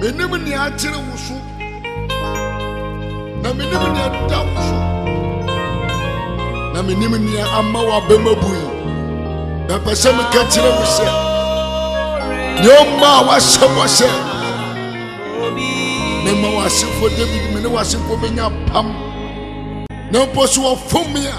menim nea akyere wo so na menim nea ɛda wo so na menim nea ama w'abɛma bu yi mɛpɛ sɛ meka kyerɛ wo sɛ nea ɔma a wahyɛ bɔ sɛ mema w'asefoɔ david me ne w'asefoɔ bɛnya pam na mpo so wɔfom me a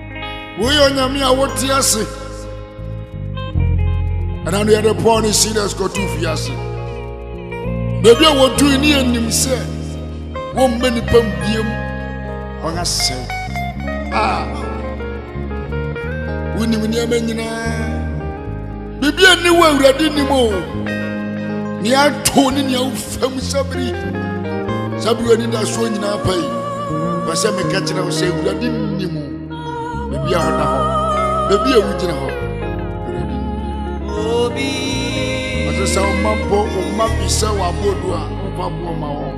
woyɛ onyame a wote ase ɛna no yɛde paul ne silas kɔto fie ase baabi a wɔdui ne yɛnim sɛ wɔmmɛ nnipa mbiam wɔn asɛe a wonim nneɛma nyinaa Biribi a nni wɔ Awurade nnim o. Nea atoo ne nea wofam sabiri. Sabiri anidasoɔ nyinaa pa yi. Pɛ sɛ meka kyerɛ wo sɛ Awurade nnim o. Baabi a ɔda hɔ, baabi a wogyina hɔ. Awurade nnim. Ɔsɛ sɛ woma bɔ woma bisa wɔ abɔɔdu a womfa boɔ ma wɔn.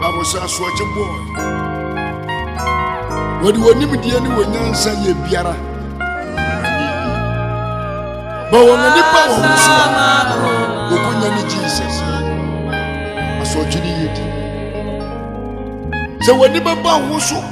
na wɔhyɛ asoɔgye bɔɔd. Wɔde wɔn nimdeɛ ne wɔn nyansa yɛ biara. Ma wɔn ani ba wɔn ho so a wɔkɔnya ne Jesus. Asoɔgye ne yɛ di. Sɛ wɔn ani bɛba wo so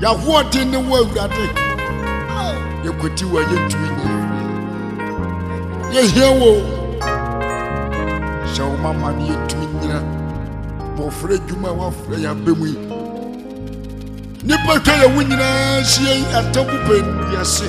Yɛahoɔden ne wo Awurade. Yɛkwati wo a yɛntumi nyɛ hwee. Yɛhia wo. Hyɛ wo mama ne yɛtumi nyina. Bɔfra adwuma a woafrɛ yɛ abɛ mu yi. Nnipa twa yɛ wo nyinaa hyia yi atamfo pɛ nnuase.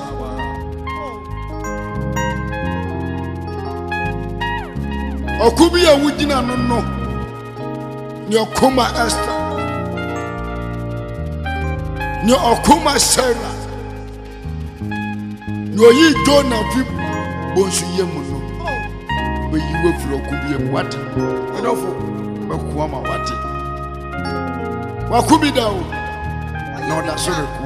ɔko bi a wogyina no no ne ɔko ma esther ne ɔko ma sarah ne oyii jona fi bonsu yɛ mu no bɛyi wo afiri ɔko bi mu wate ɛdɔfo bɛkoa ma wate wako bi da o na ɔda so reko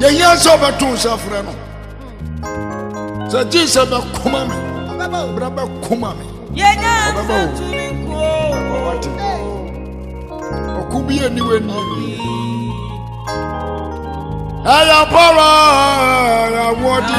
yɛhia sɛ ɔbɛto nsa frɛ no sɛ gye sɛ bɛkoma me bra bɛkoma me ɔbɛba o ɔwate ɔko bi ani w'ani ɛyɛ pɔrɔ ɛyɛ wɔde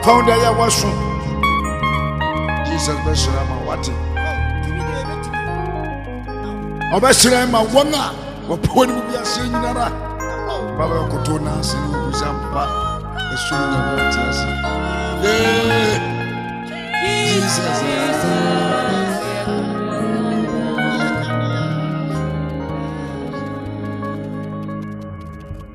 nkwa de yɛ wɔso jesus bɛhyerɛ ma wate ɔbɛhyerɛ ma wɔn a wɔpɛ wɔn mu biase nyinara ba bɛkoto n'ase ne obusa mpa ɛsoro nyama ɔte ase jesus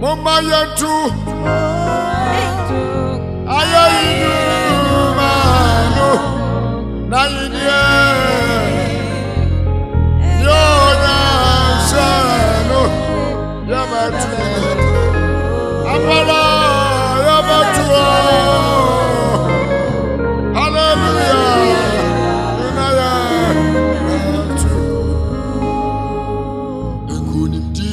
Momma yɛnto ayɛ yi nnwuma no na yɛnyɛ yɛ ɔnyansa no yɛbɛto apara yɛbɛtoɔ hallelujah na yɛbɛto nkonimdi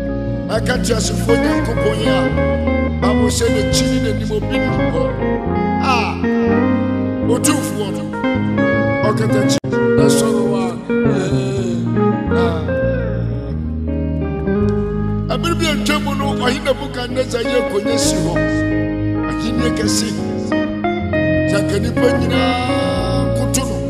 ɛka teasefoɔ nyankopɔn yi a bible sɛ n'akyi ne n'anim obi nni hɔ a ɔtumfoɔ no ɔkatakyi na sɔrɔ a ee, na ɛbere bi atwa mu no ɔhe nebukadnesar yɛ nkonya si hɔ ahenni kɛse sɛ nka nnipa nyinaa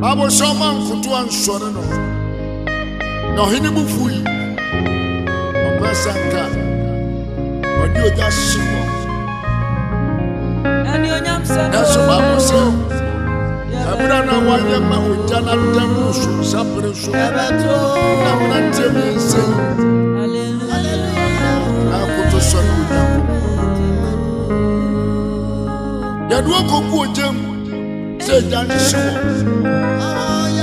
Bible sɛ ɔma mfoto ansɔre no na ɔhene bo fui ɔpɛ sɛ nka ɔde ogya hye wɔ nanso Bible sɛ ɛberɛ na wɔayɛ ma ogya no ada mu so sapere so na menanteɛ mu nsɛi na akoto sɔ no ogya mu yɛde ɔkɔgu ogya mu sɛ agya ne hye hɔ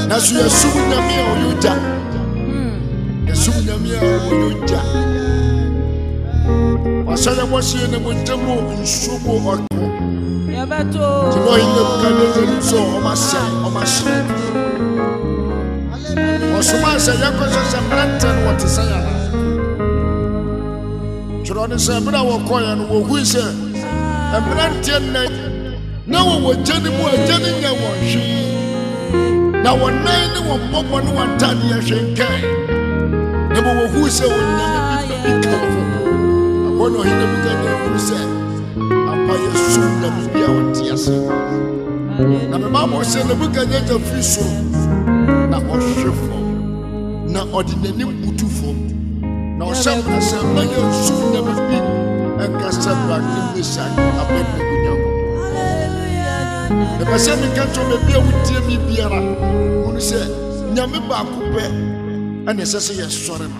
nanso yɛsom nyame a ɔyɛ ogya yɛsom nyame a ɔyɛ ogya wasɛ yɛ bɔhyeɛ ne mogya mu nsuo mu ɔto nti na ɔhene nebukadnesar nim sɛ ɔmasɛe ɔmahye ɔsoma sɛ yɛkɔhyɛ sɛ mmerantɛ no wɔte sɛ yɛna twerɛ ne sɛ berɛ a wɔkɔeɛ no wɔhui sɛ mmeranteɛ nnɛ Na wɔwɔ gya no mu a gya no nyɛ wɔn hwee, na wɔn nan ne wɔn mmɔbɔ ne wɔn ntade yɛ hwenkɛn. Na mmom wɔhuu sɛ onyame bi ba bi ka wɔn ho. Ɛhɔ na ɔhene Nebukadnesar huu sɛ ampa yɛ sum nyame bi a ɔte ase. Na mema mo sɛ Nebukadnesar firi soro na ɔhwe fam. na ɔde n'anim butu fam na ɔhyɛ mmara sɛ mɛyɛ nsu nam bi ɛka sɛ brade mesak abɛdɛ onyankopɔn ɛpɛ sɛ meka kyɛ baabi a wotie me biara hunu sɛ nyame baako pɛ ɛne ɛsɛ sɛ yɛsɔre no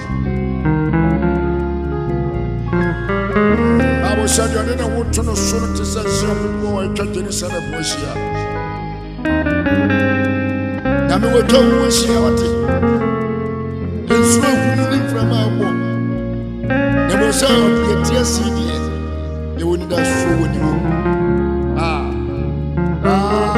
bible sɛ deɛ ɔde ne ho to no soro te sɛ sion bepɔ a atwa jerusalem ho ahyia nyame wɔtwa wo ho ahyia ɔte nsuro ahunu ne mframa abɔ na mmɔ sɛ ɔde ati asi deɛ yɛwɔ nida suro wɔ ne mu Ah, ah.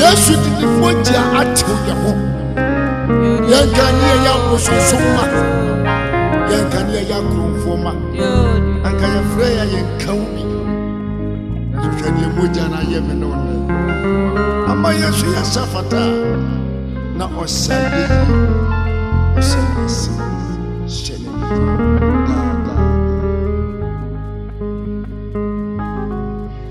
yesu de ne mogya atew yɛ ho yɛnka ne yɛyɛ abosonsom ma yɛnka ne yɛyɛ akoromfoɔ ma anka yɛfrɛ yɛ yɛnka wo bi nanso hwɛ deɛ mogya no ayɛ me ne wo nnɛ ama yesu yɛ sɛ fata na ɔsɛ yɛ yie ɔsɛ yɛ ase hyɛ ne yie